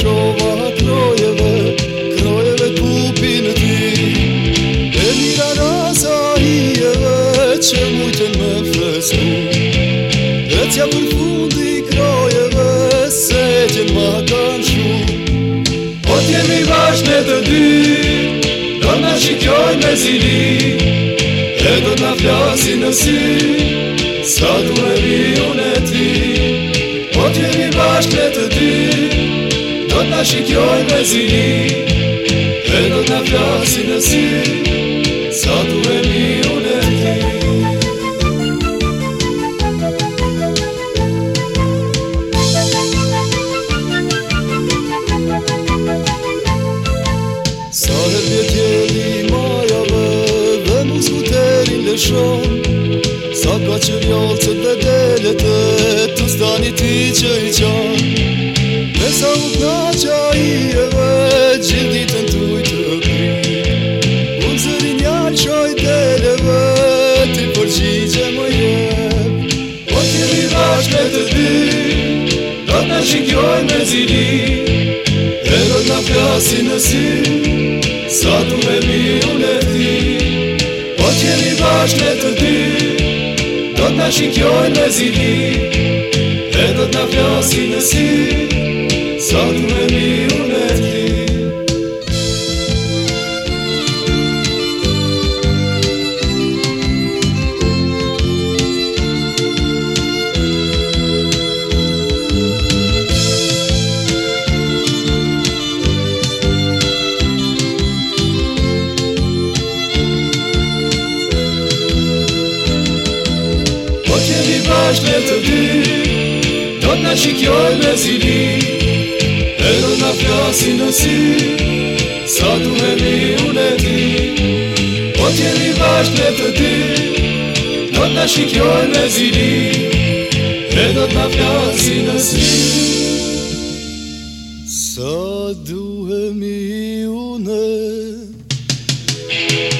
shoma krojeve Krojeve kupi në ti E mira raza i e që mujten me fresku E për fundi krojeve se gjen ma kanë shu Po t'jemi bashkë në të dy Do në shikjoj me zili E do t'na flasi në si Sa du me rionet ti na shikjoj me zini Dhe do t'na flasin në si Sa t'u e mi unë Sa dhe t'je tjeli majave Dhe mu zguterin dhe shon Sa ka që vjallë të dhe delet Të stani ti që i qon bashkë të dy Do të në me zili E do të në flasin në si Sa të me mi u në ti Po të jemi bashkë të dy Do të në me zili E do të në flasin në si Sa të me mi u në ti është letë të dy Do të në shikjoj me zili E do në fjasi në si Sa du me mi unë e ti Po tjeni vazhë letë të dy Do të në shikjoj me zili E do të në fjasi në si Sa du me mi unë e ti